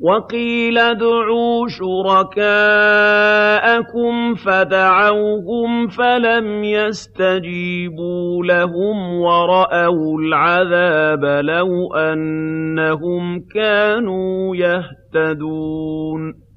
وَقِيلَ ادْعُوا شُرَكَاءَكُمْ فَدَعَوْهُمْ فَلَمْ يَسْتَجِيبُوا لَهُمْ وَرَأَوُا الْعَذَابَ ۚ لَوْ أَنَّهُمْ كَانُوا يَهْتَدُونَ